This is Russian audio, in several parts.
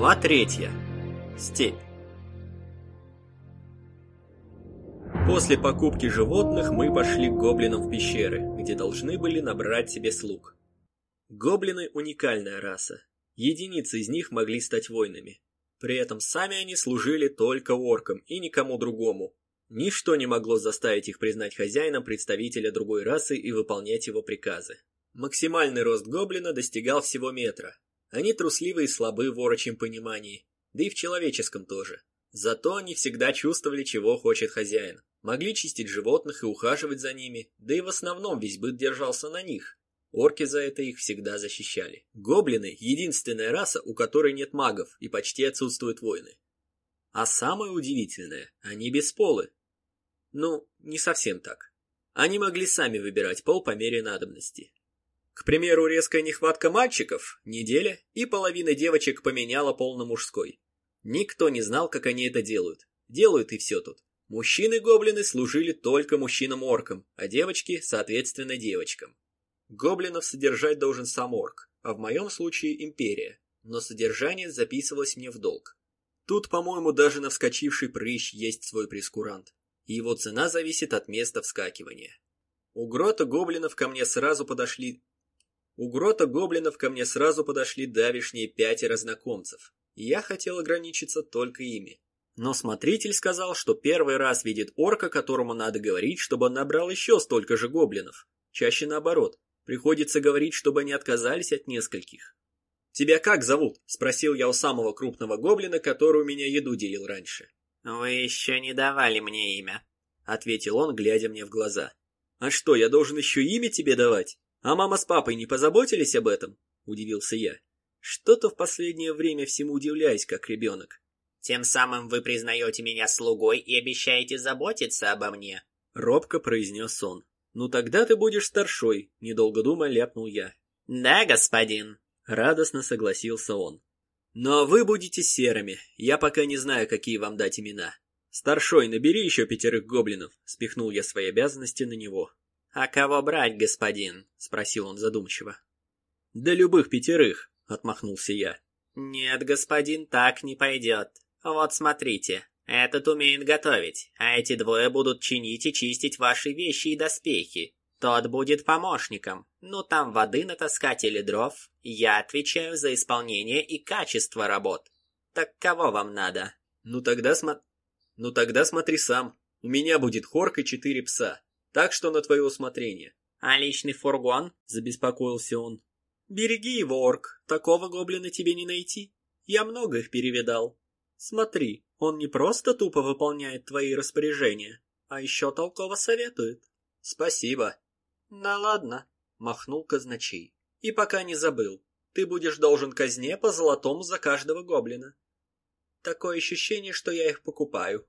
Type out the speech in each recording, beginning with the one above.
Глава третья. Степь. После покупки животных мы пошли к гоблинам в пещеры, где должны были набрать себе слуг. Гоблины – уникальная раса. Единицы из них могли стать воинами. При этом сами они служили только оркам и никому другому. Ничто не могло заставить их признать хозяином представителя другой расы и выполнять его приказы. Максимальный рост гоблина достигал всего метра, они трусливы и слабы в орочьем понимании, да и в человеческом тоже. Зато они всегда чувствовали, чего хочет хозяин. Могли чистить животных и ухаживать за ними, да и в основном весь быт держался на них. Орки за это их всегда защищали. Гоблины – единственная раса, у которой нет магов и почти отсутствуют воины. А самое удивительное – они бесполы. Ну, не совсем так. Они могли сами выбирать пол по мере надобности. К примеру, резкая нехватка мальчиков – неделя, и половина девочек поменяла пол на мужской. Никто не знал, как они это делают. Делают и все тут. Мужчины-гоблины служили только мужчинам-оркам, а девочки, соответственно, девочкам. Гоблинов содержать должен сам орк, а в моем случае империя, но содержание записывалось мне в долг. Тут, по-моему, даже на вскочивший прыщ есть свой прескурант, и его цена зависит от места вскакивания. У грота гоблинов ко мне сразу подошли у грота гоблинов ко мне сразу подошли давишние пятеро знакомцев, я хотел ограничиться только ими. Но смотритель сказал, что первый раз видит орка, которому надо говорить, чтобы он набрал еще столько же гоблинов. Чаще наоборот. Приходится говорить, чтобы они отказались от нескольких. «Тебя как зовут?» – спросил я у самого крупного гоблина, который у меня еду делил раньше. «Вы еще не давали мне имя», – ответил он, глядя мне в глаза. «А что, я должен еще имя тебе давать?» «А мама с папой не позаботились об этом?» – удивился я. Что-то в последнее время всему удивляюсь, как ребенок. «Тем самым вы признаете меня слугой и обещаете заботиться обо мне», – робко произнес он. «Ну тогда ты будешь старшой», – недолго думая ляпнул я. «Да, господин», – радостно согласился он. «Но вы будете серыми, я пока не знаю, какие вам дать имена. Старшой, набери еще пятерых гоблинов», – спихнул я свои обязанности на него. «А кого брать, господин?» — спросил он задумчиво. «Да любых пятерых», — отмахнулся я. «Нет, господин, так не пойдет. Вот смотрите, этот умеет готовить, а эти двое будут чинить и чистить ваши вещи и доспехи. Тот будет помощником. Ну там воды натаскать или дров. Я отвечаю за исполнение и качество работ. Так кого вам надо?» «Ну тогда смо... Ну тогда смотри сам. У меня будет хорк и четыре пса. Так что на твое усмотрение. А личный фургон? Забеспокоился он. Береги его, орк. Такого гоблина тебе не найти. Я много их перевидал. Смотри, он не просто тупо выполняет твои распоряжения, а еще толково советует. Спасибо. Да ладно, махнул казначей. И пока не забыл, ты будешь должен казне по золотому за каждого гоблина. Такое ощущение, что я их покупаю.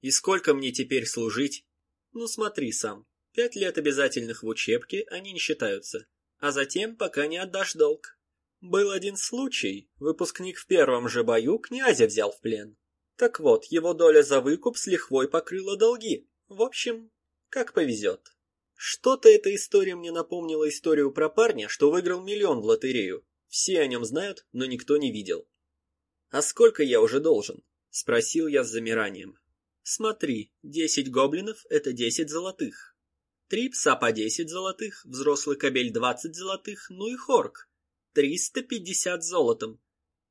И сколько мне теперь служить? Ну смотри сам, пять лет обязательных в учебке они не считаются, а затем пока не отдашь долг. Был один случай, выпускник в первом же бою князя взял в плен. Так вот, его доля за выкуп с лихвой покрыла долги. В общем, как повезет. Что-то эта история мне напомнила историю про парня, что выиграл миллион в лотерею. Все о нем знают, но никто не видел. «А сколько я уже должен?» – спросил я с замиранием. Смотри, десять гоблинов — это десять золотых. Три пса по десять золотых, взрослый кобель двадцать золотых, ну и хорк. Триста пятьдесят золотом.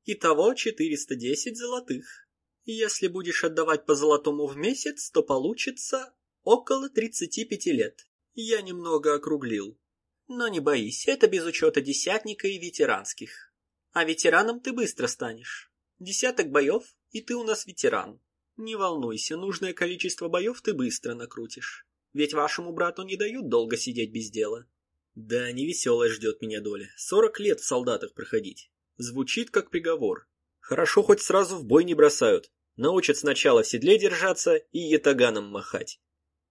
Итого четыреста десять золотых. Если будешь отдавать по золотому в месяц, то получится около тридцати пяти лет. Я немного округлил. Но не боись, это без учета десятника и ветеранских. А ветераном ты быстро станешь. Десяток боев, и ты у нас ветеран. Не волнуйся, нужное количество боев ты быстро накрутишь. Ведь вашему брату не дают долго сидеть без дела. Да, невеселая ждет меня доля. Сорок лет в солдатах проходить. Звучит как приговор. Хорошо, хоть сразу в бой не бросают. Научат сначала в седле держаться и ятаганом махать.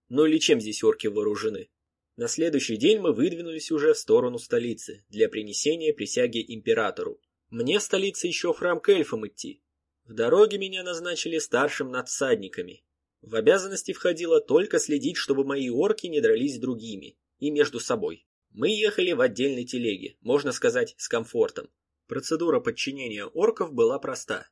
Ну или чем здесь орки вооружены? На следующий день мы выдвинулись уже в сторону столицы для принесения присяги императору. Мне в столице еще в храм к эльфам идти, в дороге меня назначили старшим над всадниками. В обязанности входило только следить, чтобы мои орки не дрались с другими и между собой. Мы ехали в отдельной телеге, можно сказать, с комфортом. Процедура подчинения орков была проста.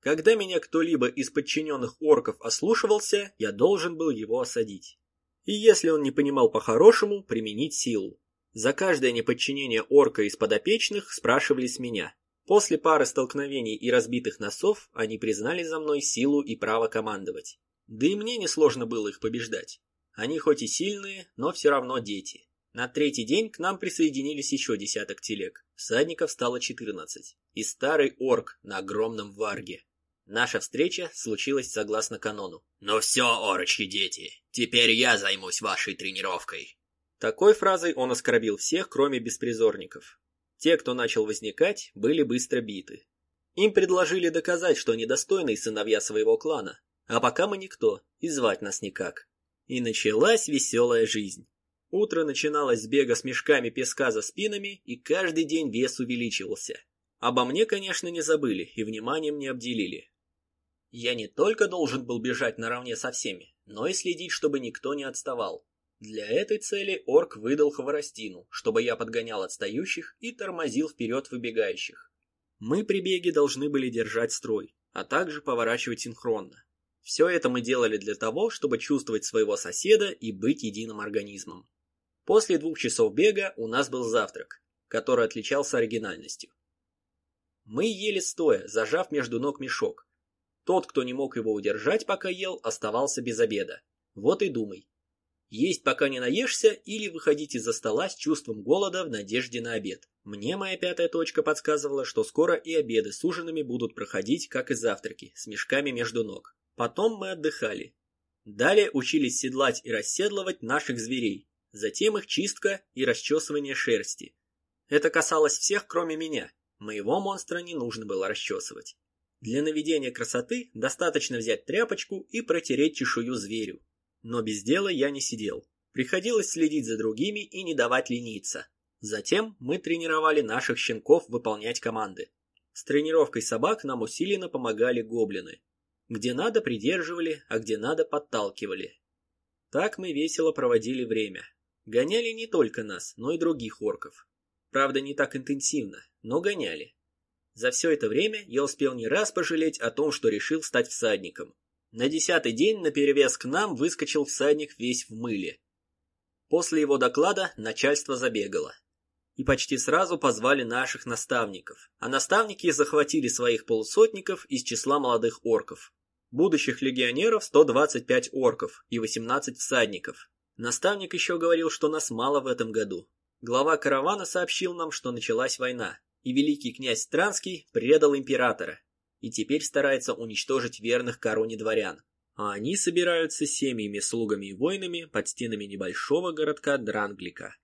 Когда меня кто-либо из подчиненных орков ослушивался, я должен был его осадить. И если он не понимал по-хорошему, применить силу. За каждое неподчинение орка из подопечных спрашивали с меня. После пары столкновений и разбитых носов они признали за мной силу и право командовать. Да и мне несложно было их побеждать. Они хоть и сильные, но все равно дети. На третий день к нам присоединились еще десяток телег. Всадников стало 14. И старый орк на огромном варге. Наша встреча случилась согласно канону. «Ну все, орочьи дети, теперь я займусь вашей тренировкой». Такой фразой он оскорбил всех, кроме беспризорников. Те, кто начал возникать, были быстро биты. Им предложили доказать, что они достойные сыновья своего клана, а пока мы никто, и звать нас никак. И началась веселая жизнь. Утро начиналось с бега с мешками песка за спинами, и каждый день вес увеличивался. Обо мне, конечно, не забыли и вниманием не обделили. Я не только должен был бежать наравне со всеми, но и следить, чтобы никто не отставал. Для этой цели орк выдал хворостину, чтобы я подгонял отстающих и тормозил вперед выбегающих. Мы при беге должны были держать строй, а также поворачивать синхронно. Все это мы делали для того, чтобы чувствовать своего соседа и быть единым организмом. После двух часов бега у нас был завтрак, который отличался оригинальностью. Мы ели стоя, зажав между ног мешок. Тот, кто не мог его удержать, пока ел, оставался без обеда. Вот и думай, есть пока не наешься или выходить из-за стола с чувством голода в надежде на обед. Мне моя пятая точка подсказывала, что скоро и обеды с ужинами будут проходить, как и завтраки, с мешками между ног. Потом мы отдыхали. Далее учились седлать и расседлывать наших зверей. Затем их чистка и расчесывание шерсти. Это касалось всех, кроме меня. Моего монстра не нужно было расчесывать. Для наведения красоты достаточно взять тряпочку и протереть чешую зверю. Но без дела я не сидел. Приходилось следить за другими и не давать лениться. Затем мы тренировали наших щенков выполнять команды. С тренировкой собак нам усиленно помогали гоблины. Где надо придерживали, а где надо подталкивали. Так мы весело проводили время. Гоняли не только нас, но и других орков. Правда, не так интенсивно, но гоняли. За все это время я успел не раз пожалеть о том, что решил стать всадником. На десятый день наперевес к нам выскочил всадник весь в мыле. После его доклада начальство забегало. И почти сразу позвали наших наставников. А наставники захватили своих полусотников из числа молодых орков. Будущих легионеров 125 орков и 18 всадников. Наставник еще говорил, что нас мало в этом году. Глава каравана сообщил нам, что началась война, и великий князь Странский предал императора и теперь старается уничтожить верных короне дворян. А они собираются семьями, слугами и воинами под стенами небольшого городка Дранглика.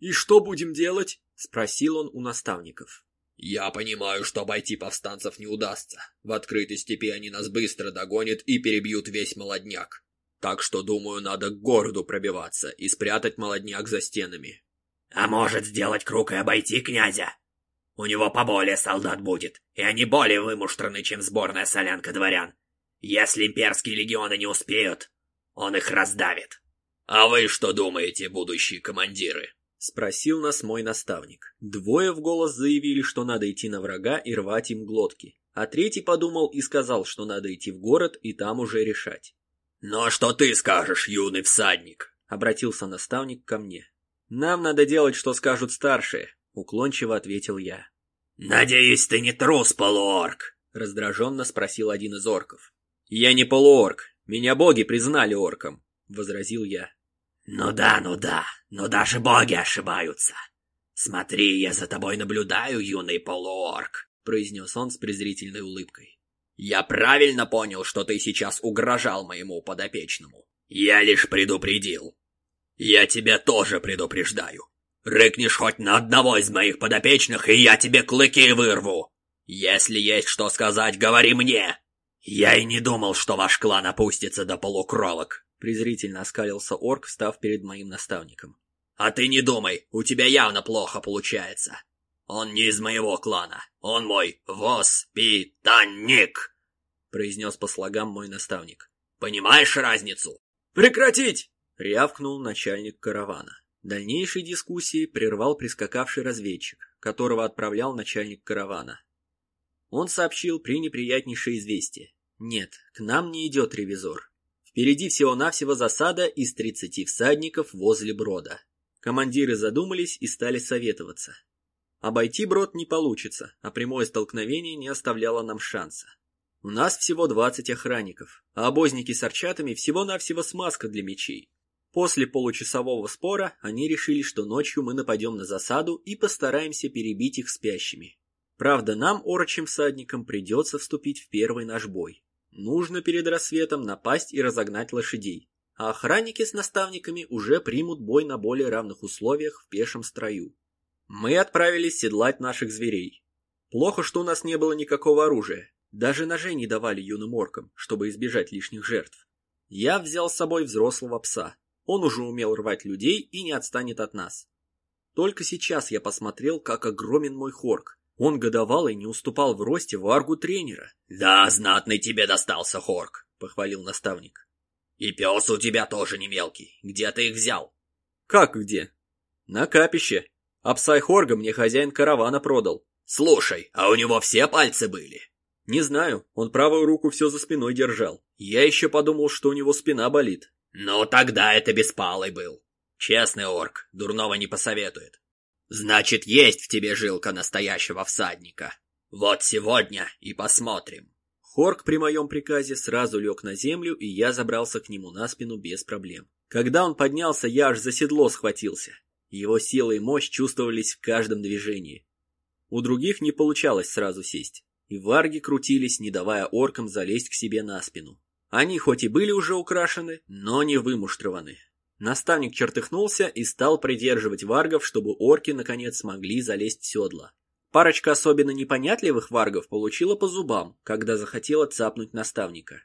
«И что будем делать?» – спросил он у наставников. «Я понимаю, что обойти повстанцев не удастся. В открытой степи они нас быстро догонят и перебьют весь молодняк. Так что, думаю, надо к городу пробиваться и спрятать молодняк за стенами». «А может, сделать круг и обойти князя?» У него поболее солдат будет, и они более вымуштраны, чем сборная солянка дворян. Если имперские легионы не успеют, он их раздавит. «А вы что думаете, будущие командиры?» — спросил нас мой наставник. Двое в голос заявили, что надо идти на врага и рвать им глотки, а третий подумал и сказал, что надо идти в город и там уже решать. «Но «Ну, а что ты скажешь, юный всадник?» — обратился наставник ко мне. «Нам надо делать, что скажут старшие», Уклончиво ответил я. «Надеюсь, ты не трус, полуорк?» Раздраженно спросил один из орков. «Я не полуорк. Меня боги признали орком», — возразил я. «Ну да, ну да, но даже боги ошибаются. Смотри, я за тобой наблюдаю, юный полуорк», — произнес он с презрительной улыбкой. «Я правильно понял, что ты сейчас угрожал моему подопечному?» «Я лишь предупредил. Я тебя тоже предупреждаю. Рыкнешь хоть на одного из моих подопечных, и я тебе клыки вырву. Если есть что сказать, говори мне. Я и не думал, что ваш клан опустится до полукровок. Презрительно оскалился орк, встав перед моим наставником. А ты не думай, у тебя явно плохо получается. Он не из моего клана. Он мой воспитанник, произнес по слогам мой наставник. Понимаешь разницу? Прекратить! рявкнул начальник каравана. Дальнейшие дискуссии прервал прискакавший разведчик, которого отправлял начальник каравана. Он сообщил пренеприятнейшее известие. Нет, к нам не идет ревизор. Впереди всего-навсего засада из 30 всадников возле брода. Командиры задумались и стали советоваться. Обойти брод не получится, а прямое столкновение не оставляло нам шанса. У нас всего 20 охранников, а обозники с арчатами всего-навсего смазка для мечей. После получасового спора они решили, что ночью мы нападем на засаду и постараемся перебить их спящими. Правда, нам, орочим всадникам, придется вступить в первый наш бой. Нужно перед рассветом напасть и разогнать лошадей, а охранники с наставниками уже примут бой на более равных условиях в пешем строю. Мы отправились седлать наших зверей. Плохо, что у нас не было никакого оружия. Даже ножей не давали юным оркам, чтобы избежать лишних жертв. Я взял с собой взрослого пса. Он уже умел рвать людей и не отстанет от нас. Только сейчас я посмотрел, как огромен мой хорк. Он годовалый не уступал в росте варгу тренера. «Да, знатный тебе достался хорк», — похвалил наставник. «И пес у тебя тоже не мелкий. Где ты их взял?» «Как где?» «На капище. А пса Хорга мне хозяин каравана продал». «Слушай, а у него все пальцы были?» Не знаю, он правую руку все за спиной держал. Я еще подумал, что у него спина болит. Ну, тогда это беспалый был. Честный орк, дурного не посоветует. Значит, есть в тебе жилка настоящего всадника. Вот сегодня и посмотрим. Хорк при моем приказе сразу лег на землю, и я забрался к нему на спину без проблем. Когда он поднялся, я аж за седло схватился. Его сила и мощь чувствовались в каждом движении. У других не получалось сразу сесть и варги крутились, не давая оркам залезть к себе на спину. Они хоть и были уже украшены, но не вымуштрованы. Наставник чертыхнулся и стал придерживать варгов, чтобы орки наконец смогли залезть в седла. Парочка особенно непонятливых варгов получила по зубам, когда захотела цапнуть наставника.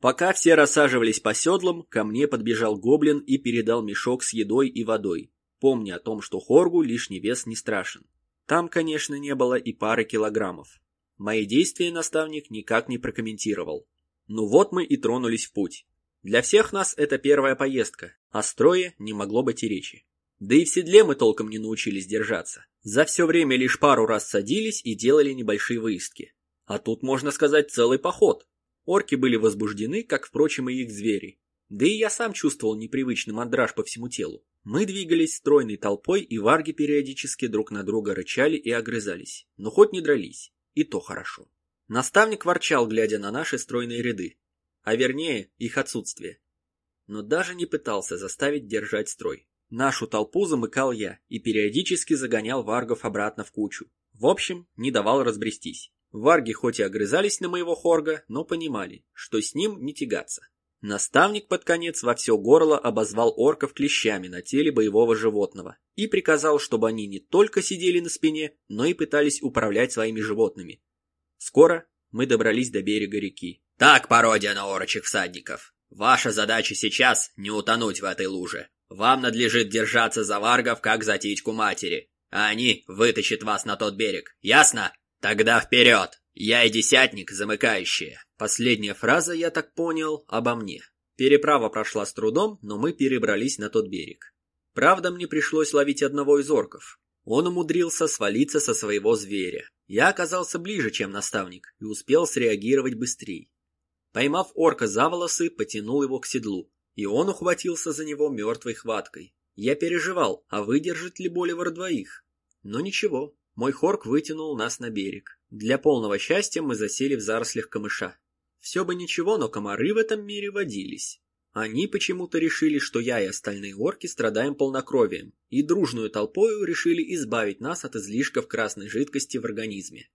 Пока все рассаживались по седлам, ко мне подбежал гоблин и передал мешок с едой и водой, помня о том, что Хоргу лишний вес не страшен. Там, конечно, не было и пары килограммов. Мои действия наставник никак не прокомментировал. Ну вот мы и тронулись в путь. Для всех нас это первая поездка, о строе не могло быть и речи. Да и в седле мы толком не научились держаться. За все время лишь пару раз садились и делали небольшие выездки. А тут, можно сказать, целый поход. Орки были возбуждены, как, впрочем, и их звери. Да и я сам чувствовал непривычный мандраж по всему телу. Мы двигались стройной толпой, и варги периодически друг на друга рычали и огрызались, но хоть не дрались. И то хорошо. Наставник ворчал, глядя на наши стройные ряды, а вернее, их отсутствие. Но даже не пытался заставить держать строй. Нашу толпу замыкал я и периодически загонял варгов обратно в кучу. В общем, не давал разбрестись. Варги хоть и огрызались на моего хорга, но понимали, что с ним не тягаться. Наставник под конец во все горло обозвал орков клещами на теле боевого животного и приказал, чтобы они не только сидели на спине, но и пытались управлять своими животными. Скоро мы добрались до берега реки. «Так, пародия на орочих всадников. Ваша задача сейчас не утонуть в этой луже. Вам надлежит держаться за варгов, как за титьку матери, а они вытащат вас на тот берег. Ясно? Тогда вперед! Я и десятник замыкающие». Последняя фраза, я так понял, обо мне. Переправа прошла с трудом, но мы перебрались на тот берег. Правда, мне пришлось ловить одного из орков. Он умудрился свалиться со своего зверя. Я оказался ближе, чем наставник, и успел среагировать быстрее. Поймав орка за волосы, потянул его к седлу, и он ухватился за него мертвой хваткой. Я переживал, а выдержит ли Боливар двоих? Но ничего, мой хорк вытянул нас на берег. Для полного счастья мы засели в зарослях камыша. Все бы ничего, но комары в этом мире водились. Они почему-то решили, что я и остальные орки страдаем полнокровием, и дружную толпою решили избавить нас от излишков красной жидкости в организме.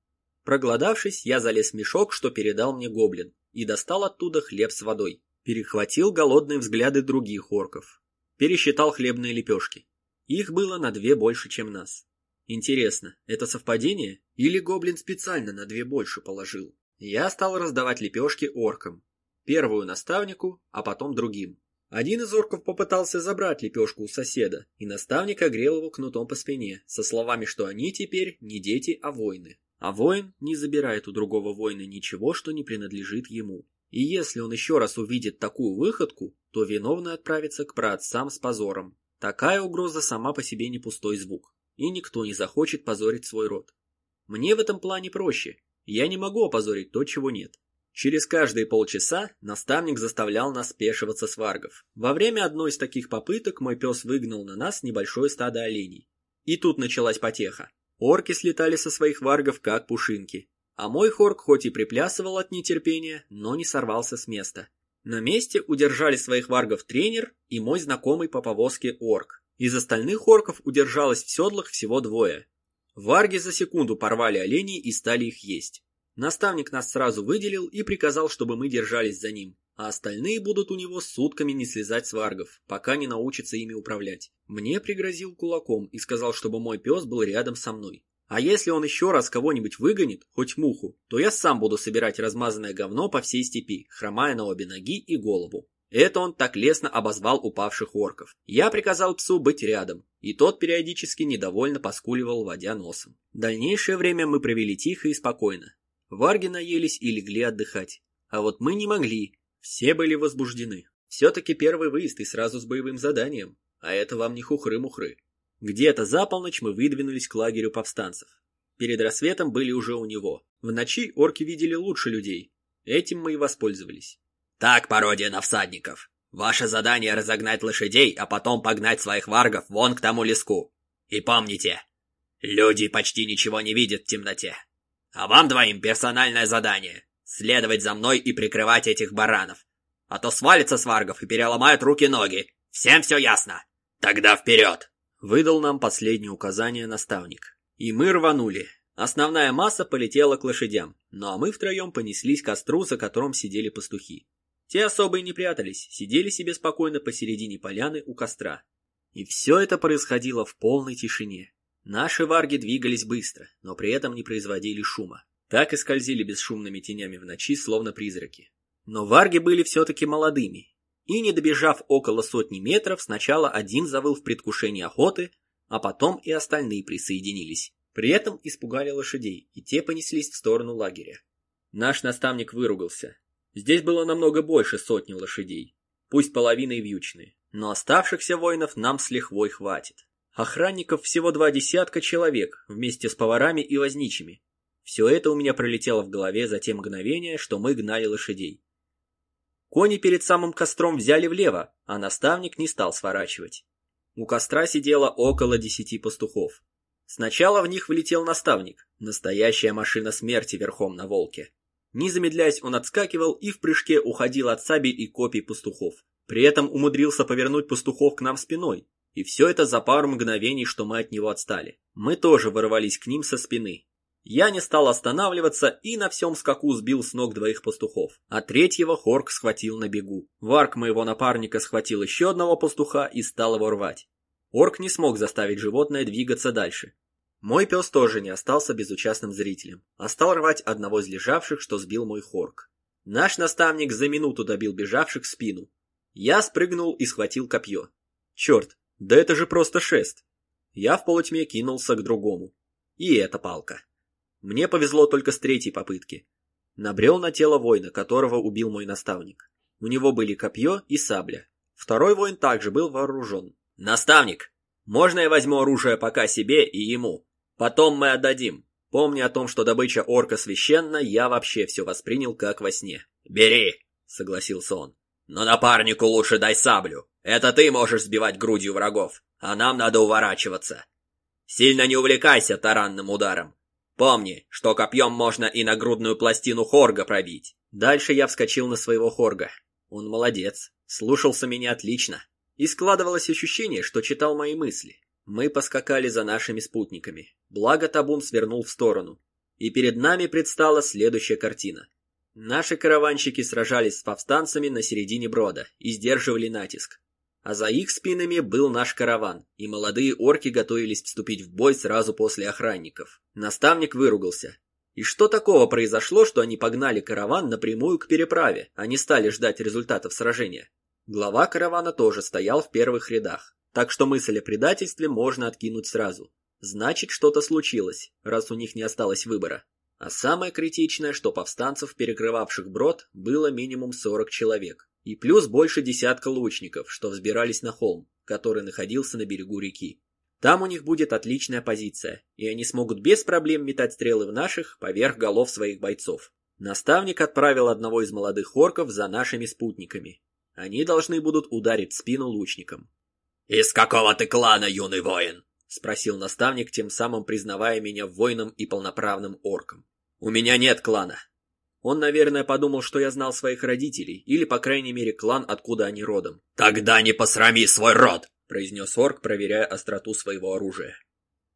Проголодавшись, я залез в мешок, что передал мне гоблин, и достал оттуда хлеб с водой. Перехватил голодные взгляды других орков. Пересчитал хлебные лепешки. Их было на две больше, чем нас. Интересно, это совпадение? Или гоблин специально на две больше положил? Я стал раздавать лепешки оркам. Первую наставнику, а потом другим. Один из орков попытался забрать лепешку у соседа, и наставник огрел его кнутом по спине, со словами, что они теперь не дети, а воины. А воин не забирает у другого воина ничего, что не принадлежит ему. И если он еще раз увидит такую выходку, то виновный отправится к праотцам с позором. Такая угроза сама по себе не пустой звук, и никто не захочет позорить свой род. Мне в этом плане проще, Я не могу опозорить то, чего нет. Через каждые полчаса наставник заставлял нас спешиваться с варгов. Во время одной из таких попыток мой пес выгнал на нас небольшое стадо оленей. И тут началась потеха. Орки слетали со своих варгов как пушинки. А мой хорк хоть и приплясывал от нетерпения, но не сорвался с места. На месте удержали своих варгов тренер и мой знакомый по повозке орк. Из остальных орков удержалось в седлах всего двое. Варги за секунду порвали оленей и стали их есть. Наставник нас сразу выделил и приказал, чтобы мы держались за ним, а остальные будут у него сутками не слезать с варгов, пока не научатся ими управлять. Мне пригрозил кулаком и сказал, чтобы мой пес был рядом со мной. А если он еще раз кого-нибудь выгонит, хоть муху, то я сам буду собирать размазанное говно по всей степи, хромая на обе ноги и голову. Это он так лестно обозвал упавших орков. Я приказал псу быть рядом, и тот периодически недовольно поскуливал, водя носом. Дальнейшее время мы провели тихо и спокойно. Варги наелись и легли отдыхать. А вот мы не могли. Все были возбуждены. Все-таки первый выезд и сразу с боевым заданием. А это вам не хухры-мухры. Где-то за полночь мы выдвинулись к лагерю повстанцев. Перед рассветом были уже у него. В ночи орки видели лучше людей. Этим мы и воспользовались. Так, пародия на всадников. Ваше задание разогнать лошадей, а потом погнать своих варгов вон к тому леску. И помните, люди почти ничего не видят в темноте. А вам двоим персональное задание — следовать за мной и прикрывать этих баранов. А то свалятся с варгов и переломают руки-ноги. Всем все ясно? Тогда вперед!» Выдал нам последнее указание наставник. И мы рванули. Основная масса полетела к лошадям, ну а мы втроем понеслись к костру, за которым сидели пастухи. Те особо и не прятались, сидели себе спокойно посередине поляны у костра. И все это происходило в полной тишине. Наши варги двигались быстро, но при этом не производили шума. Так и скользили бесшумными тенями в ночи, словно призраки. Но варги были все-таки молодыми, и, не добежав около сотни метров, сначала один завыл в предвкушении охоты, а потом и остальные присоединились. При этом испугали лошадей, и те понеслись в сторону лагеря. Наш наставник выругался. Здесь было намного больше сотни лошадей, пусть половина и вьючные, но оставшихся воинов нам с лихвой хватит. Охранников всего два десятка человек, вместе с поварами и возничими. Все это у меня пролетело в голове за те мгновения, что мы гнали лошадей. Кони перед самым костром взяли влево, а наставник не стал сворачивать. У костра сидело около десяти пастухов. Сначала в них влетел наставник, настоящая машина смерти верхом на волке. Не замедляясь, он отскакивал и в прыжке уходил от сабель и копий пастухов. При этом умудрился повернуть пастухов к нам спиной, и все это за пару мгновений, что мы от него отстали. Мы тоже ворвались к ним со спины. Я не стал останавливаться и на всем скаку сбил с ног двоих пастухов, а третьего Хорк схватил на бегу. Варк моего напарника схватил еще одного пастуха и стал его рвать. Орк не смог заставить животное двигаться дальше. Мой пес тоже не остался безучастным зрителем, а стал рвать одного из лежавших, что сбил мой Хорк. Наш наставник за минуту добил бежавших в спину. Я спрыгнул и схватил копье. Черт, да это же просто шест. Я в полутьме кинулся к другому. И эта палка. Мне повезло только с третьей попытки. Набрел на тело воина, которого убил мой наставник. У него были копье и сабля. Второй воин также был вооружен. «Наставник, можно я возьму оружие пока себе и ему? Потом мы отдадим. Помня о том, что добыча орка священна, я вообще все воспринял как во сне». «Бери», — согласился он. «Но напарнику лучше дай саблю. Это ты можешь сбивать грудью врагов, а нам надо уворачиваться. Сильно не увлекайся таранным ударом. Помни, что копьем можно и нагрудную пластину Хорга пробить. Дальше я вскочил на своего Хорга. Он молодец, слушался меня отлично. И складывалось ощущение, что читал мои мысли. Мы поскакали за нашими спутниками. Благо табун свернул в сторону. И перед нами предстала следующая картина. Наши караванщики сражались с повстанцами на середине брода и сдерживали натиск а за их спинами был наш караван, и молодые орки готовились вступить в бой сразу после охранников. Наставник выругался. И что такого произошло, что они погнали караван напрямую к переправе, а не стали ждать результатов сражения? Глава каравана тоже стоял в первых рядах, так что мысль о предательстве можно откинуть сразу. Значит, что-то случилось, раз у них не осталось выбора. А самое критичное, что повстанцев, перекрывавших брод, было минимум 40 человек и плюс больше десятка лучников, что взбирались на холм, который находился на берегу реки. Там у них будет отличная позиция, и они смогут без проблем метать стрелы в наших поверх голов своих бойцов. Наставник отправил одного из молодых орков за нашими спутниками. Они должны будут ударить спину лучникам. «Из какого ты клана, юный воин?» — спросил наставник, тем самым признавая меня воином и полноправным орком. «У меня нет клана». Он, наверное, подумал, что я знал своих родителей, или, по крайней мере, клан, откуда они родом. «Тогда не посрами свой род!» — произнес орк, проверяя остроту своего оружия.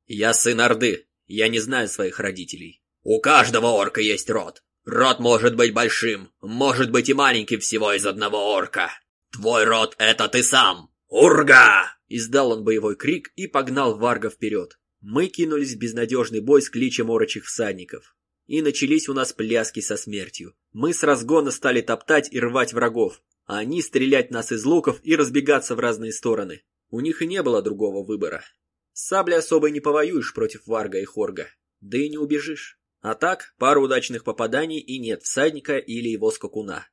«Я сын Орды. Я не знаю своих родителей». «У каждого орка есть род. Род может быть большим, может быть и маленьким всего из одного орка. Твой род — это ты сам. Урга!» Издал он боевой крик и погнал Варга вперед. Мы кинулись в безнадежный бой с кличем орочих всадников. И начались у нас пляски со смертью. Мы с разгона стали топтать и рвать врагов, а они стрелять нас из луков и разбегаться в разные стороны. У них и не было другого выбора. С саблей особо не повоюешь против Варга и Хорга, да и не убежишь. А так, пару удачных попаданий и нет всадника или его скакуна.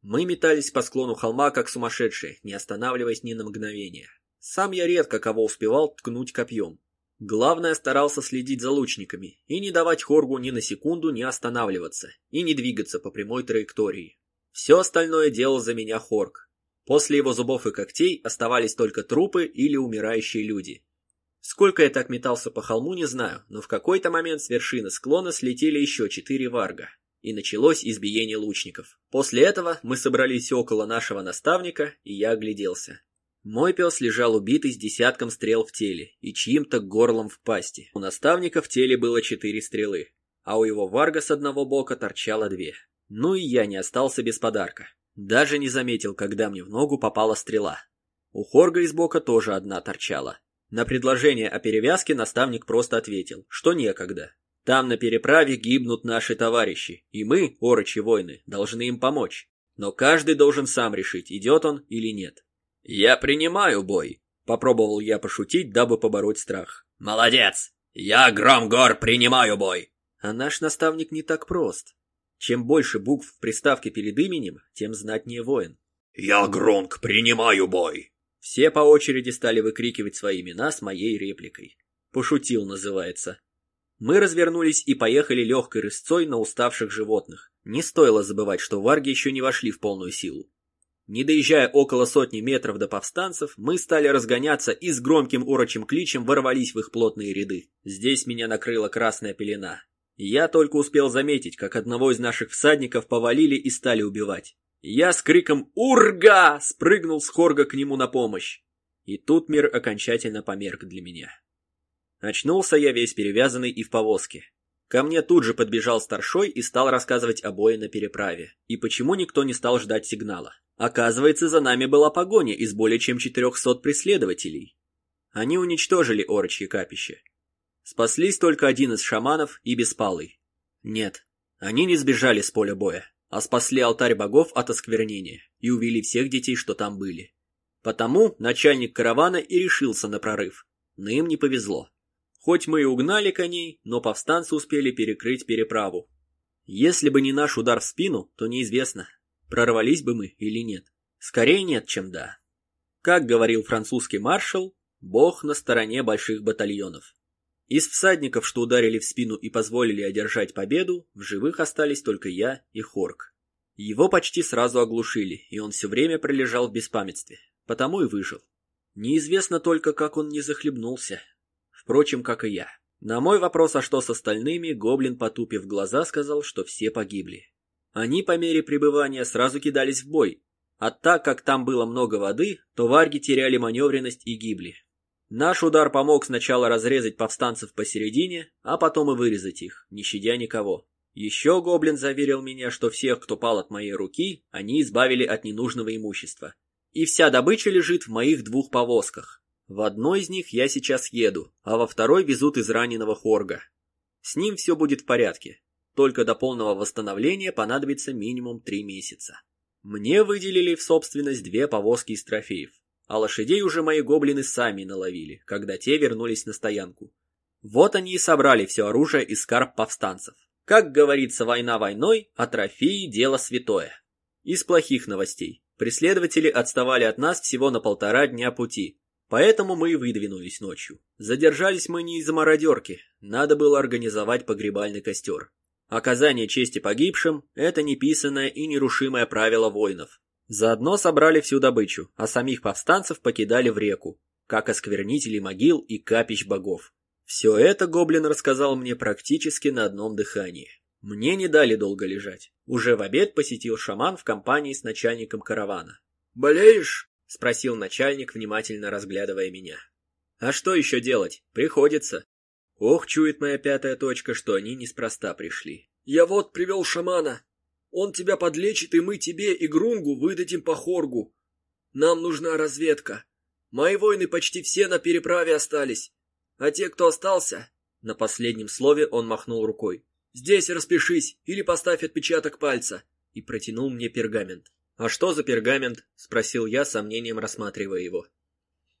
Мы метались по склону холма, как сумасшедшие, не останавливаясь ни на мгновение. Сам я редко кого успевал ткнуть копьем. Главное, старался следить за лучниками и не давать Хоргу ни на секунду не останавливаться и не двигаться по прямой траектории. Все остальное делал за меня Хорг. После его зубов и когтей оставались только трупы или умирающие люди. Сколько я так метался по холму, не знаю, но в какой-то момент с вершины склона слетели еще четыре варга. И началось избиение лучников. После этого мы собрались около нашего наставника, и я огляделся. Мой пес лежал убитый с десятком стрел в теле и чьим-то горлом в пасти. У наставника в теле было четыре стрелы, а у его варга с одного бока торчало две. Ну и я не остался без подарка. Даже не заметил, когда мне в ногу попала стрела. У Хорга из бока тоже одна торчала. На предложение о перевязке наставник просто ответил, что некогда. Там на переправе гибнут наши товарищи, и мы, орочи воины, должны им помочь. Но каждый должен сам решить, идет он или нет. «Я принимаю бой», — попробовал я пошутить, дабы побороть страх. «Молодец! Я, Громгор, принимаю бой!» А наш наставник не так прост. Чем больше букв в приставке перед именем, тем знатнее воин. «Я, Грунг, принимаю бой!» Все по очереди стали выкрикивать свои имена с моей репликой. «Пошутил» называется. Мы развернулись и поехали легкой рысцой на уставших животных. Не стоило забывать, что варги еще не вошли в полную силу. Не доезжая около сотни метров до повстанцев, мы стали разгоняться и с громким урочим кличем ворвались в их плотные ряды. Здесь меня накрыла красная пелена. Я только успел заметить, как одного из наших всадников повалили и стали убивать. Я с криком «Урга!» спрыгнул с хорга к нему на помощь. И тут мир окончательно померк для меня. Очнулся я весь перевязанный и в повозке. Ко мне тут же подбежал старшой и стал рассказывать о бое на переправе. И почему никто не стал ждать сигнала. Оказывается, за нами была погоня из более чем 400 преследователей. Они уничтожили орочье капище. Спаслись только один из шаманов и Беспалый. Нет, они не сбежали с поля боя, а спасли алтарь богов от осквернения и увели всех детей, что там были. Потому начальник каравана и решился на прорыв, но им не повезло. Хоть мы и угнали коней, но повстанцы успели перекрыть переправу. Если бы не наш удар в спину, то неизвестно, Прорвались бы мы или нет? Скорее нет, чем да. Как говорил французский маршал, Бог на стороне больших батальонов. Из всадников, что ударили в спину и позволили одержать победу, в живых остались только я и Хорк. Его почти сразу оглушили, и он все время пролежал в беспамятстве, потому и выжил. Неизвестно только, как он не захлебнулся. Впрочем, как и я. На мой вопрос, а что с остальными, гоблин, потупив глаза, сказал, что все погибли. Они по мере пребывания сразу кидались в бой, а так как там было много воды, то варги теряли маневренность и гибли. Наш удар помог сначала разрезать повстанцев посередине, а потом и вырезать их, не щадя никого. Еще гоблин заверил меня, что всех, кто пал от моей руки, они избавили от ненужного имущества. И вся добыча лежит в моих двух повозках. В одной из них я сейчас еду, а во второй везут из раненого хорга. С ним все будет в порядке. Только до полного восстановления понадобится минимум три месяца. Мне выделили в собственность две повозки из трофеев, а лошадей уже мои гоблины сами наловили, когда те вернулись на стоянку. Вот они и собрали все оружие из скарб повстанцев. Как говорится, война войной, а трофеи – дело святое. Из плохих новостей. Преследователи отставали от нас всего на полтора дня пути, Поэтому мы и выдвинулись ночью. Задержались мы не из-за мародерки, надо было организовать погребальный костер. Оказание чести погибшим – это неписанное и нерушимое правило воинов. Заодно собрали всю добычу, а самих повстанцев покидали в реку, как осквернители могил и капищ богов. Все это гоблин рассказал мне практически на одном дыхании. Мне не дали долго лежать. Уже в обед посетил шаман в компании с начальником каравана. «Болеешь?» — спросил начальник, внимательно разглядывая меня. «А что еще делать? Приходится. Ох, чует моя пятая точка, что они неспроста пришли. Я вот привел шамана. Он тебя подлечит, и мы тебе и Грунгу выдадим по хоргу. Нам нужна разведка. Мои воины почти все на переправе остались. А те, кто остался...» На последнем слове он махнул рукой. «Здесь распишись или поставь отпечаток пальца». И протянул мне пергамент. «А что за пергамент?» — спросил я, сомнением рассматривая его.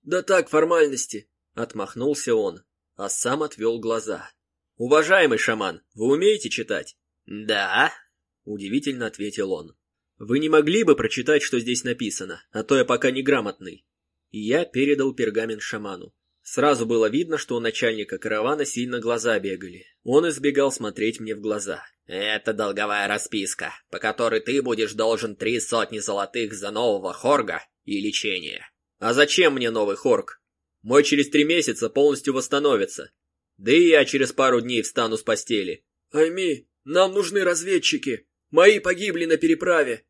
«Да так, формальности», — отмахнулся он, а сам отвел глаза. «Уважаемый шаман, вы умеете читать?» «Да», — удивительно ответил он. «Вы не могли бы прочитать, что здесь написано, а то я пока неграмотный?» И я передал пергамент шаману. Сразу было видно, что у начальника каравана сильно глаза бегали. Он избегал смотреть мне в глаза. «Это долговая расписка, по которой ты будешь должен три сотни золотых за нового хорга и лечение». «А зачем мне новый хорг? Мой через три месяца полностью восстановится. Да и я через пару дней встану с постели». «Айми, нам нужны разведчики. Мои погибли на переправе.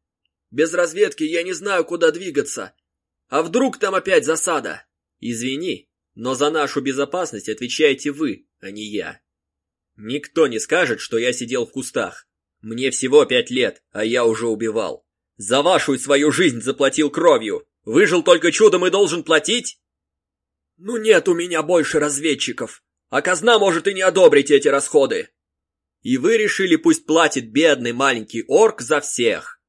Без разведки я не знаю, куда двигаться. А вдруг там опять засада?» «Извини, но за нашу безопасность отвечаете вы, а не я. Никто не скажет, что я сидел в кустах. Мне всего пять лет, а я уже убивал. За вашу и свою жизнь заплатил кровью. Выжил только чудом и должен платить? Ну нет у меня больше разведчиков. А казна может и не одобрить эти расходы. И вы решили, пусть платит бедный маленький орк за всех.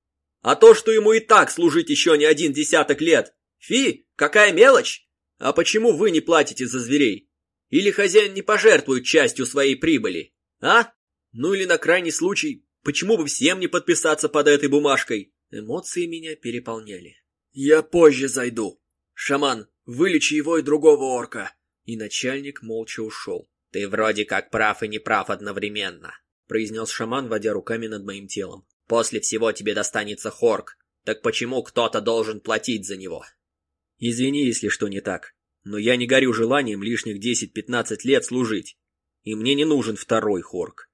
А то, что ему и так служить еще не один десяток лет. Фи, какая мелочь! А почему вы не платите за зверей? Или хозяин не пожертвует частью своей прибыли? А? Ну или на крайний случай, почему бы всем не подписаться под этой бумажкой? Эмоции меня переполняли. Я позже зайду. Шаман, вылечи его и другого орка. И начальник молча ушел. Ты вроде как прав и не прав одновременно, произнес шаман, водя руками над моим телом. После всего тебе достанется хорк. Так почему кто-то должен платить за него? Извини, если что не так, но я не горю желанием лишних 10-15 лет служить, и мне не нужен второй хорк.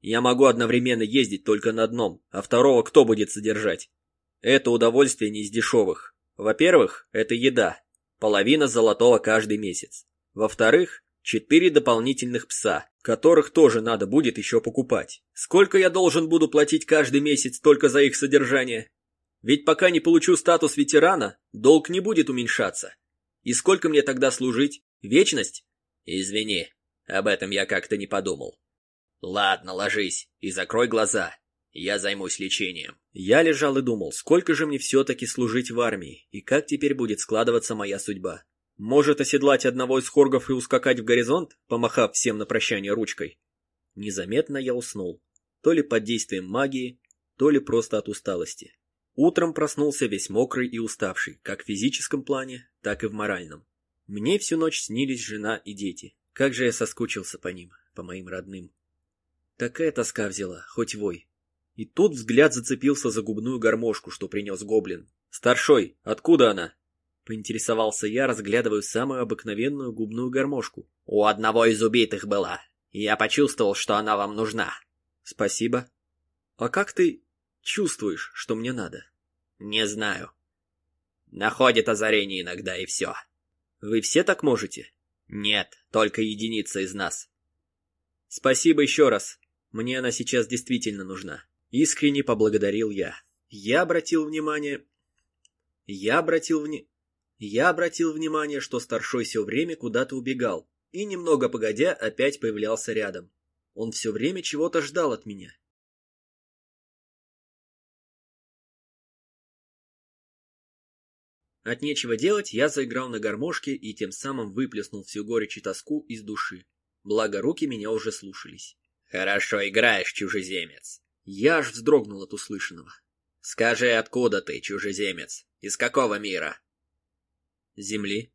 Я могу одновременно ездить только на одном, а второго кто будет содержать? Это удовольствие не из дешевых. Во-первых, это еда, половина золотого каждый месяц. Во-вторых, четыре дополнительных пса, которых тоже надо будет еще покупать. Сколько я должен буду платить каждый месяц только за их содержание? Ведь пока не получу статус ветерана, долг не будет уменьшаться. И сколько мне тогда служить? Вечность? Извини, об этом я как-то не подумал. Ладно, ложись и закрой глаза. Я займусь лечением. Я лежал и думал, сколько же мне все-таки служить в армии, и как теперь будет складываться моя судьба. Может оседлать одного из хоргов и ускакать в горизонт, помахав всем на прощание ручкой? Незаметно я уснул. То ли под действием магии, то ли просто от усталости. Утром проснулся весь мокрый и уставший, как в физическом плане, так и в моральном. Мне всю ночь снились жена и дети. Как же я соскучился по ним, по моим родным. Такая тоска взяла, хоть вой. И тут взгляд зацепился за губную гармошку, что принес гоблин. «Старшой, откуда она?» Поинтересовался я, разглядывая самую обыкновенную губную гармошку. «У одного из убитых была. Я почувствовал, что она вам нужна». «Спасибо. А как ты чувствуешь, что мне надо? Не знаю. Находит озарение иногда и все. Вы все так можете? Нет, только единица из нас. Спасибо еще раз. Мне она сейчас действительно нужна. Искренне поблагодарил я. Я обратил внимание... Я обратил вни... Я обратил внимание, что старшой все время куда-то убегал, и немного погодя опять появлялся рядом. Он все время чего-то ждал от меня. От нечего делать я заиграл на гармошке и тем самым выплеснул всю горечь и тоску из души. Благо руки меня уже слушались. «Хорошо играешь, чужеземец!» Я аж вздрогнул от услышанного. «Скажи, откуда ты, чужеземец? Из какого мира?» «Земли».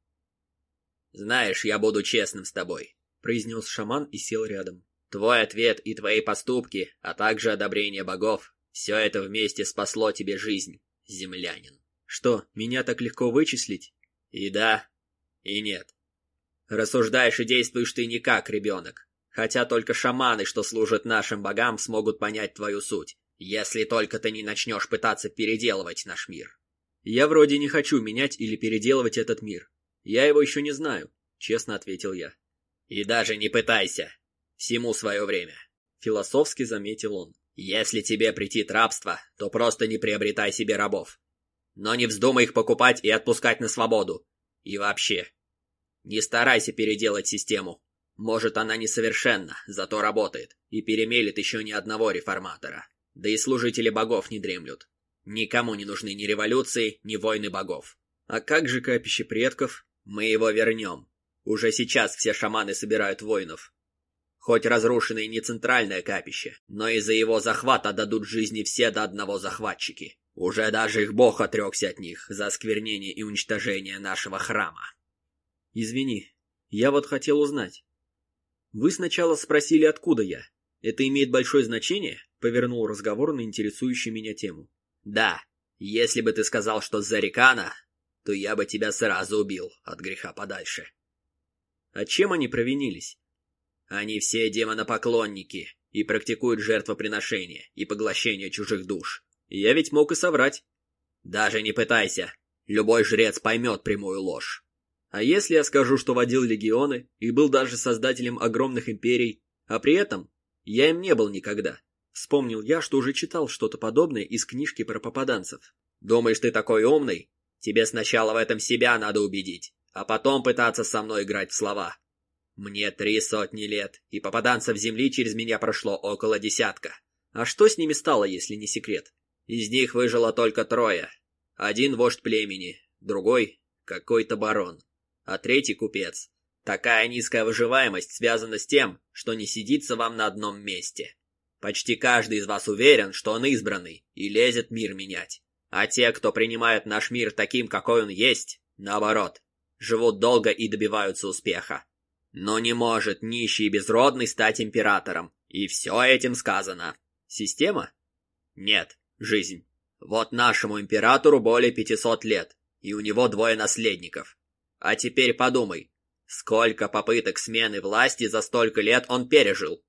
Знаешь, я буду честным с тобой», — произнес шаман и сел рядом. «Твой ответ и твои поступки, а также одобрение богов, все это вместе спасло тебе жизнь, землянин». «Что, меня так легко вычислить?» «И да, и нет. Рассуждаешь и действуешь ты не как ребенок, хотя только шаманы, что служат нашим богам, смогут понять твою суть, если только ты не начнешь пытаться переделывать наш мир». «Я вроде не хочу менять или переделывать этот мир. Я его еще не знаю», — честно ответил я. «И даже не пытайся. Всему свое время», — философски заметил он. «Если тебе претит рабство, то просто не приобретай себе рабов. Но не вздумай их покупать и отпускать на свободу. И вообще, не старайся переделать систему. Может, она несовершенна, зато работает, и перемелет еще ни одного реформатора. Да и служители богов не дремлют. Никому не нужны ни революции, ни войны богов. А как же капище предков? Мы его вернем. Уже сейчас все шаманы собирают воинов. Хоть разрушенное не центральное капище, но из-за его захвата дадут жизни все до одного захватчики. Уже даже их бог отрекся от них за осквернение и уничтожение нашего храма. Извини, я вот хотел узнать. Вы сначала спросили, откуда я. Это имеет большое значение? Повернул разговор на интересующую меня тему. Да, если бы ты сказал, что Зарикана, то я бы тебя сразу убил от греха подальше. А чем они провинились? Они все демонопоклонники и практикуют жертвоприношение и поглощение чужих душ. Я ведь мог и соврать. Даже не пытайся. Любой жрец поймет прямую ложь. А если я скажу, что водил легионы и был даже создателем огромных империй, а при этом я им не был никогда? Вспомнил я, что уже читал что-то подобное из книжки про попаданцев. Думаешь, ты такой умный? Тебе сначала в этом себя надо убедить, а потом пытаться со мной играть в слова. Мне три сотни лет, и попаданцев земли через меня прошло около десятка. А что с ними стало, если не секрет? Из них выжило только трое. Один вождь племени, другой — какой-то барон, а третий — купец. Такая низкая выживаемость связана с тем, что не сидится вам на одном месте. Почти каждый из вас уверен, что он избранный и лезет мир менять. А те, кто принимает наш мир таким, какой он есть, наоборот, живут долго и добиваются успеха. Но не может нищий и безродный стать императором. И все этим сказано. Система? Нет. Жизнь. Вот нашему императору более 500 лет, и у него двое наследников. А теперь подумай, сколько попыток смены власти за столько лет он пережил?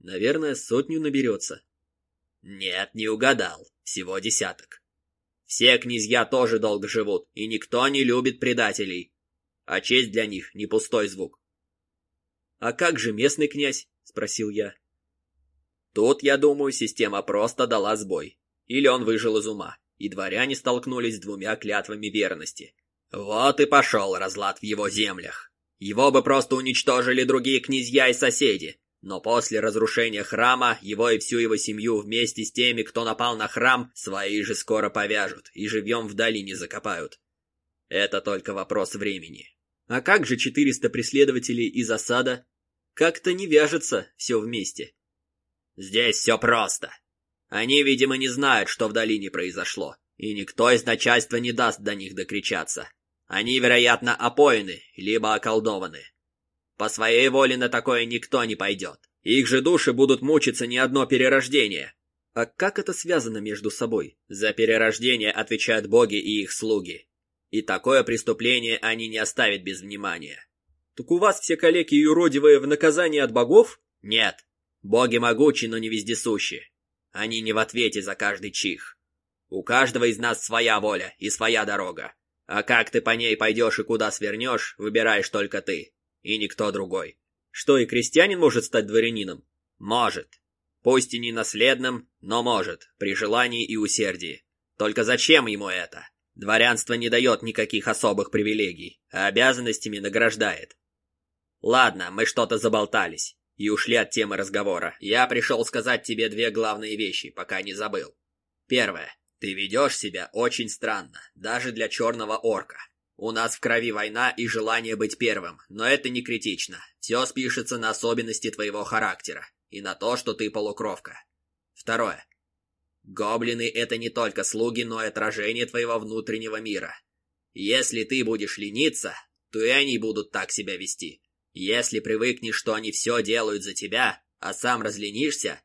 Наверное, сотню наберется. Нет, не угадал. Всего десяток. Все князья тоже долго живут, и никто не любит предателей. А честь для них не пустой звук. «А как же местный князь?» — спросил я. Тут, я думаю, система просто дала сбой. Или он выжил из ума, и дворяне столкнулись с двумя клятвами верности. Вот и пошел разлад в его землях. Его бы просто уничтожили другие князья и соседи. Но после разрушения храма его и всю его семью вместе с теми, кто напал на храм, свои же скоро повяжут и живьем в долине закопают. Это только вопрос времени. А как же 400 преследователей из осада? Как-то не вяжется все вместе. Здесь все просто. Они, видимо, не знают, что в долине произошло, и никто из начальства не даст до них докричаться. Они, вероятно, опоены, либо околдованы. По своей воле на такое никто не пойдет. Их же души будут мучиться не одно перерождение. А как это связано между собой? За перерождение отвечают боги и их слуги. И такое преступление они не оставят без внимания. Так у вас все калеки и уродивые в наказание от богов? Нет, Боги могучи, но не вездесущи. Они не в ответе за каждый чих. У каждого из нас своя воля и своя дорога. А как ты по ней пойдешь и куда свернешь, выбираешь только ты. И никто другой. Что, и крестьянин может стать дворянином? Может. Пусть и не наследным, но может, при желании и усердии. Только зачем ему это? Дворянство не дает никаких особых привилегий, а обязанностями награждает. Ладно, мы что-то заболтались и ушли от темы разговора. Я пришел сказать тебе две главные вещи, пока не забыл. Первое. Ты ведешь себя очень странно, даже для черного орка. У нас в крови война и желание быть первым, но это не критично. Все спишется на особенности твоего характера и на то, что ты полукровка. Второе. Гоблины — это не только слуги, но и отражение твоего внутреннего мира. Если ты будешь лениться, то и они будут так себя вести. Если привыкнешь, что они все делают за тебя, а сам разленишься,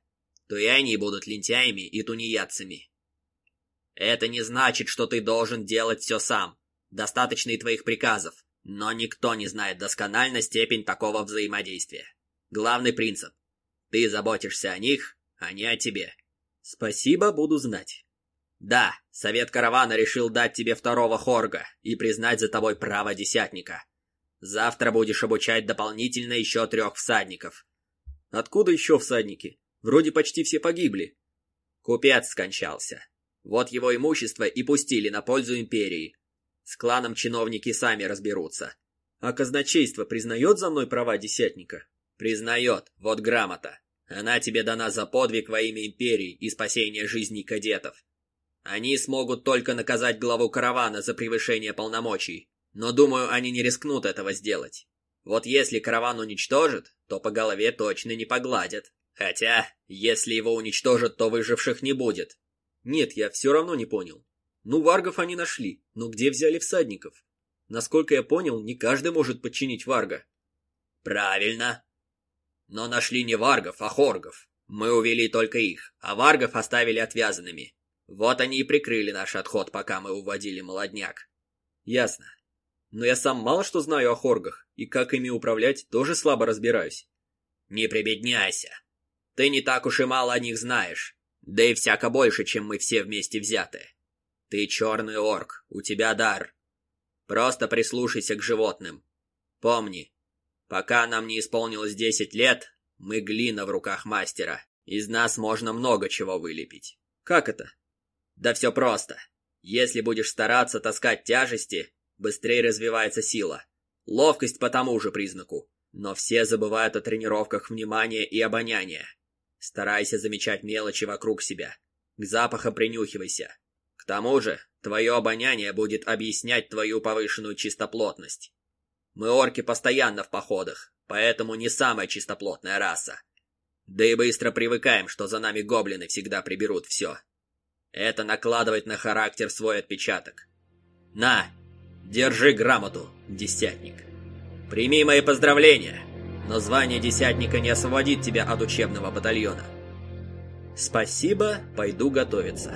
то и они будут лентяями и тунеядцами. Это не значит, что ты должен делать все сам. Достаточно и твоих приказов, но никто не знает досконально степень такого взаимодействия. Главный принцип. Ты заботишься о них, а не о тебе. Спасибо, буду знать. Да, совет каравана решил дать тебе второго хорга и признать за тобой право десятника. Завтра будешь обучать дополнительно еще трех всадников. Откуда еще всадники? Вроде почти все погибли. Купец скончался. Вот его имущество и пустили на пользу империи. С кланом чиновники сами разберутся. А казначейство признает за мной права десятника? Признает, вот грамота. Она тебе дана за подвиг во имя империи и спасение жизней кадетов. Они смогут только наказать главу каравана за превышение полномочий, но, думаю, они не рискнут этого сделать. Вот если караван уничтожит, то по голове точно не погладят. Хотя, если его уничтожат, то выживших не будет. Нет, я все равно не понял. Ну, варгов они нашли, но где взяли всадников? Насколько я понял, не каждый может подчинить варга. Правильно. Но нашли не варгов, а хоргов. Мы увели только их, а варгов оставили отвязанными. Вот они и прикрыли наш отход, пока мы уводили молодняк. Ясно. Но я сам мало что знаю о хоргах, и как ими управлять тоже слабо разбираюсь. Не прибедняйся. Ты не так уж и мало о них знаешь. Да и всяко больше, чем мы все вместе взятые. Ты черный орк, у тебя дар. Просто прислушайся к животным. Помни, пока нам не исполнилось десять лет, мы глина в руках мастера. Из нас можно много чего вылепить. Как это? Да все просто. Если будешь стараться таскать тяжести, быстрее развивается сила. Ловкость по тому же признаку. Но все забывают о тренировках внимания и обоняния. Старайся замечать мелочи вокруг себя. К запахам принюхивайся. К тому же, твое обоняние будет объяснять твою повышенную чистоплотность. Мы орки постоянно в походах, поэтому не самая чистоплотная раса. Да и быстро привыкаем, что за нами гоблины всегда приберут все. Это накладывает на характер свой отпечаток. На, держи грамоту, десятник. Прими мои поздравления, но звание десятника не освободит тебя от учебного батальона. Спасибо, пойду готовиться.